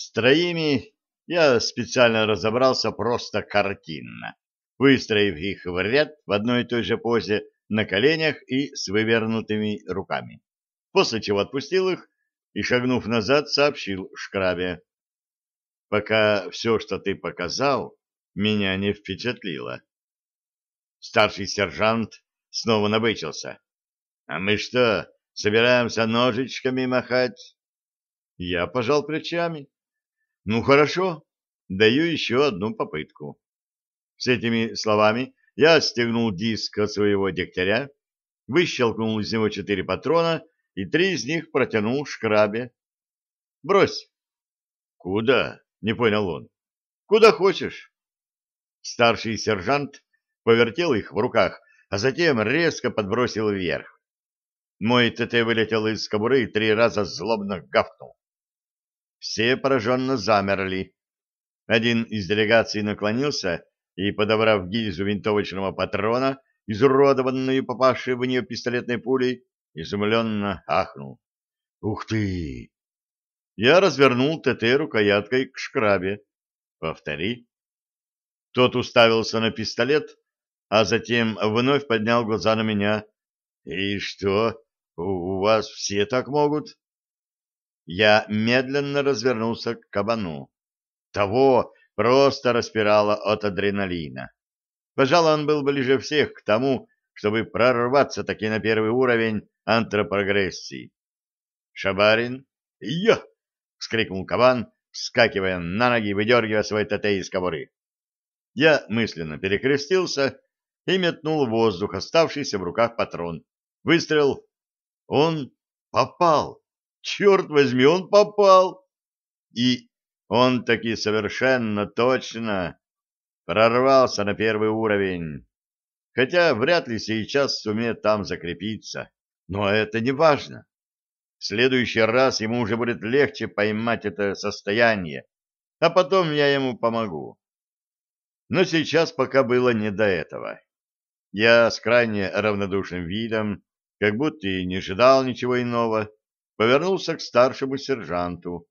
С троими я специально разобрался просто картинно, выстроив их в ряд в одной и той же позе на коленях и с вывернутыми руками, после чего отпустил их и, шагнув назад, сообщил Шкрабе. «Пока все, что ты показал, меня не впечатлило». Старший сержант снова набычился. «А мы что, собираемся ножичками махать?» Я пожал плечами. «Ну, хорошо, даю еще одну попытку». С этими словами я отстегнул диск от своего дегтяря, выщелкнул из него четыре патрона и три из них протянул шкрабе. «Брось». «Куда?» — не понял он. «Куда хочешь». Старший сержант повертел их в руках, а затем резко подбросил вверх. Мой ТТ вылетел из кобуры и три раза злобно гавкнул. Все пораженно замерли. Один из делегаций наклонился и, подобрав гильзу винтовочного патрона, изуродованную попавшей в нее пистолетной пулей, изумленно ахнул. «Ух ты!» Я развернул ТТ рукояткой к шкрабе. «Повтори». Тот уставился на пистолет, а затем вновь поднял глаза на меня. «И что, у вас все так могут?» Я медленно развернулся к кабану. Того просто распирало от адреналина. Пожалуй, он был ближе всех к тому, чтобы прорваться таки на первый уровень антропогрессии. «Шабарин!» «Я!» — вскрикнул кабан, вскакивая на ноги и выдергивая свой ТТ из кобуры. Я мысленно перекрестился и метнул в воздух оставшийся в руках патрон. Выстрел. Он попал. Черт возьми, он попал! И он таки совершенно точно прорвался на первый уровень. Хотя вряд ли сейчас сумеет там закрепиться. Но это не важно. В следующий раз ему уже будет легче поймать это состояние, а потом я ему помогу. Но сейчас пока было не до этого. Я с крайне равнодушным видом, как будто и не ожидал ничего иного, повернулся к старшему сержанту.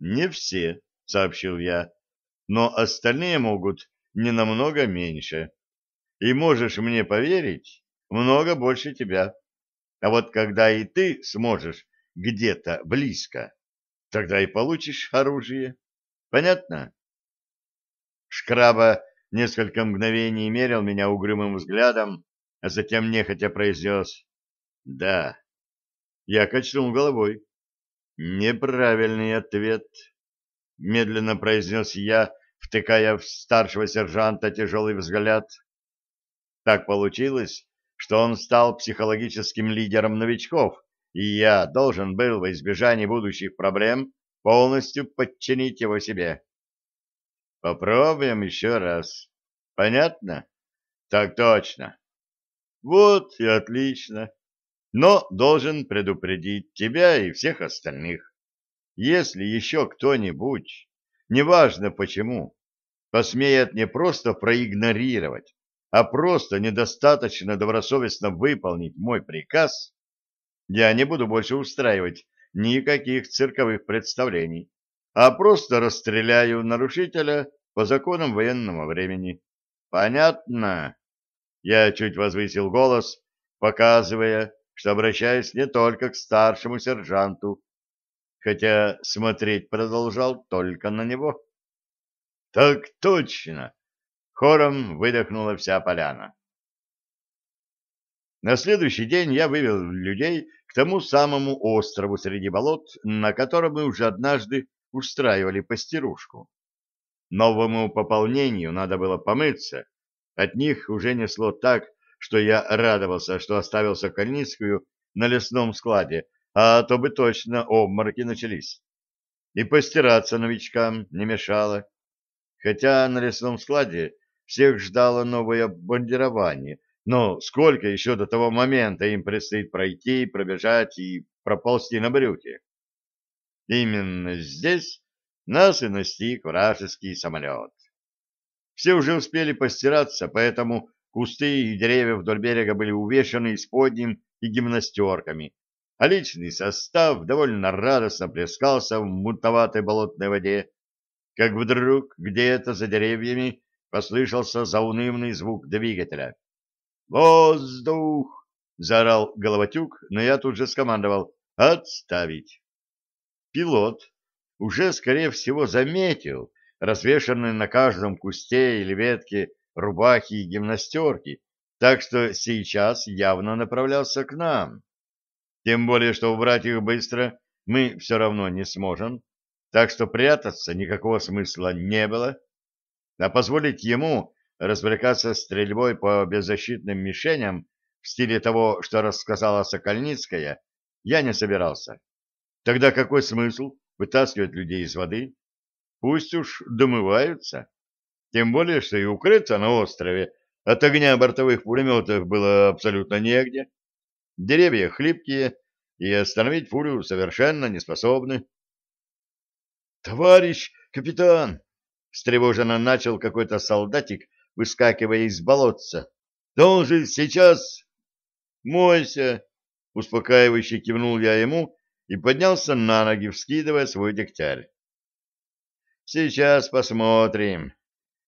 «Не все», — сообщил я, — «но остальные могут не намного меньше. И можешь мне поверить, много больше тебя. А вот когда и ты сможешь где-то близко, тогда и получишь оружие. Понятно?» Шкраба несколько мгновений мерил меня угрюмым взглядом, а затем нехотя произнес «Да». Я качнул головой. Неправильный ответ, медленно произнес я, втыкая в старшего сержанта тяжелый взгляд. Так получилось, что он стал психологическим лидером новичков, и я должен был во избежание будущих проблем полностью подчинить его себе. Попробуем еще раз. Понятно? Так точно. Вот и отлично но должен предупредить тебя и всех остальных. Если еще кто-нибудь, неважно почему, посмеет не просто проигнорировать, а просто недостаточно добросовестно выполнить мой приказ, я не буду больше устраивать никаких цирковых представлений, а просто расстреляю нарушителя по законам военного времени. Понятно? Я чуть возвысил голос, показывая, что обращаюсь не только к старшему сержанту, хотя смотреть продолжал только на него. — Так точно! — хором выдохнула вся поляна. На следующий день я вывел людей к тому самому острову среди болот, на котором мы уже однажды устраивали постирушку. Новому пополнению надо было помыться, от них уже несло так, что я радовался, что оставил Сокольницкую на лесном складе, а то бы точно обмороки начались. И постираться новичкам не мешало. Хотя на лесном складе всех ждало новое бандирование, но сколько еще до того момента им предстоит пройти, пробежать и проползти на брюке? Именно здесь нас и настиг вражеский самолет. Все уже успели постираться, поэтому Кусты и деревья вдоль берега были увешаны исподним и гимнастерками, а личный состав довольно радостно плескался в мутноватой болотной воде, как вдруг где-то за деревьями послышался заунывный звук двигателя. «Воздух!» — заорал Головатюк, но я тут же скомандовал «Отставить!». Пилот уже, скорее всего, заметил развешанные на каждом кусте или ветке рубахи и гимнастерки, так что сейчас явно направлялся к нам. Тем более, что убрать их быстро мы все равно не сможем, так что прятаться никакого смысла не было, а позволить ему развлекаться стрельбой по беззащитным мишеням в стиле того, что рассказала Сокольницкая, я не собирался. Тогда какой смысл вытаскивать людей из воды? Пусть уж домываются. Тем более, что и укрыться на острове от огня бортовых пулеметов было абсолютно негде. Деревья хлипкие, и остановить пулю совершенно не способны. — Товарищ капитан! — встревоженно начал какой-то солдатик, выскакивая из болотца. — же сейчас... — Мойся! — успокаивающе кивнул я ему и поднялся на ноги, вскидывая свой дегтярь. — Сейчас посмотрим,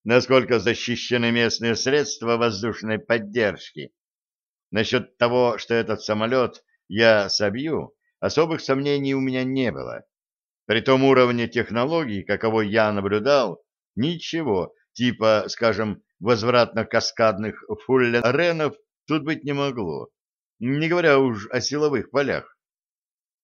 насколько защищены местные средства воздушной поддержки. Насчет того, что этот самолет я собью, особых сомнений у меня не было. При том уровне технологий, каково я наблюдал, ничего, типа, скажем, возвратно-каскадных фуллеренов тут быть не могло, не говоря уж о силовых полях.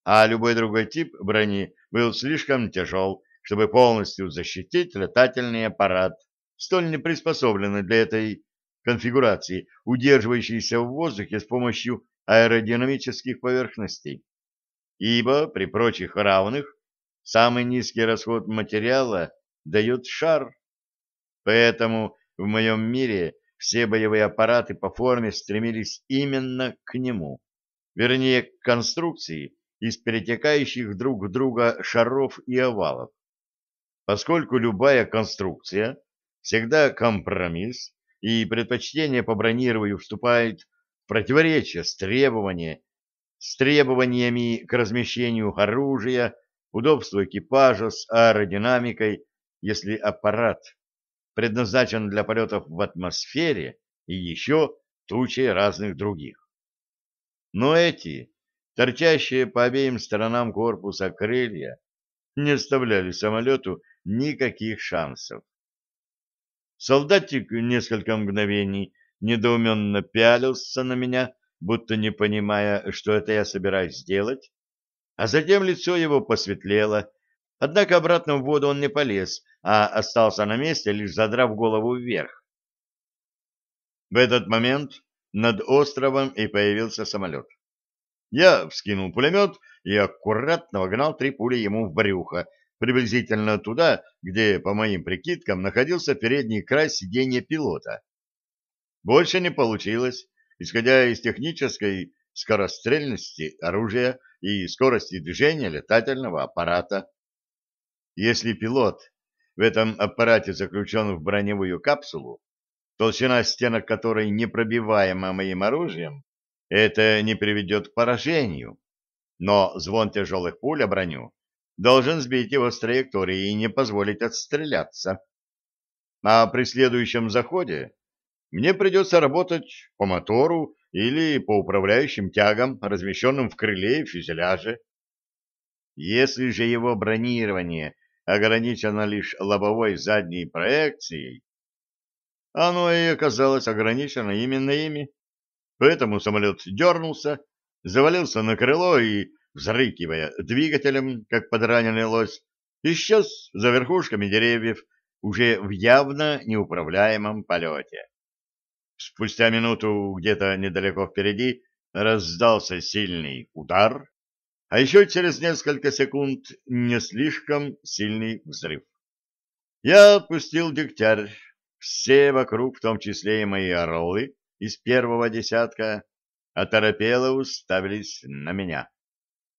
А любой другой тип брони был слишком тяжел, чтобы полностью защитить летательный аппарат столь не приспособлены для этой конфигурации, удерживающейся в воздухе с помощью аэродинамических поверхностей. Ибо при прочих равных самый низкий расход материала дает шар. Поэтому в моем мире все боевые аппараты по форме стремились именно к нему, вернее, к конструкции из перетекающих друг в друга шаров и овалов. Поскольку любая конструкция всегда компромисс, и предпочтение по бронированию вступает в противоречие с требованиями, с требованиями к размещению оружия, удобству экипажа с аэродинамикой, если аппарат предназначен для полетов в атмосфере и еще тучей разных других. Но эти, торчащие по обеим сторонам корпуса крылья, не оставляли самолету никаких шансов. Солдатик несколько мгновений недоуменно пялился на меня, будто не понимая, что это я собираюсь сделать, а затем лицо его посветлело, однако обратно в воду он не полез, а остался на месте, лишь задрав голову вверх. В этот момент над островом и появился самолет. Я вскинул пулемет и аккуратно вогнал три пули ему в брюхо, приблизительно туда, где, по моим прикидкам, находился передний край сиденья пилота. Больше не получилось, исходя из технической скорострельности оружия и скорости движения летательного аппарата. Если пилот в этом аппарате заключен в броневую капсулу, толщина стенок которой непробиваема моим оружием, это не приведет к поражению. Но звон тяжелых пуль о броню должен сбить его с траектории и не позволить отстреляться. А при следующем заходе мне придется работать по мотору или по управляющим тягам, размещенным в крыле и фюзеляже. Если же его бронирование ограничено лишь лобовой задней проекцией, оно и оказалось ограничено именно ими. Поэтому самолет дернулся, завалился на крыло и взрыкивая двигателем, как подраненный лось, исчез за верхушками деревьев уже в явно неуправляемом полете. Спустя минуту где-то недалеко впереди раздался сильный удар, а еще через несколько секунд не слишком сильный взрыв. Я отпустил дегтярь. Все вокруг, в том числе и мои орлы из первого десятка, оторопело уставились на меня.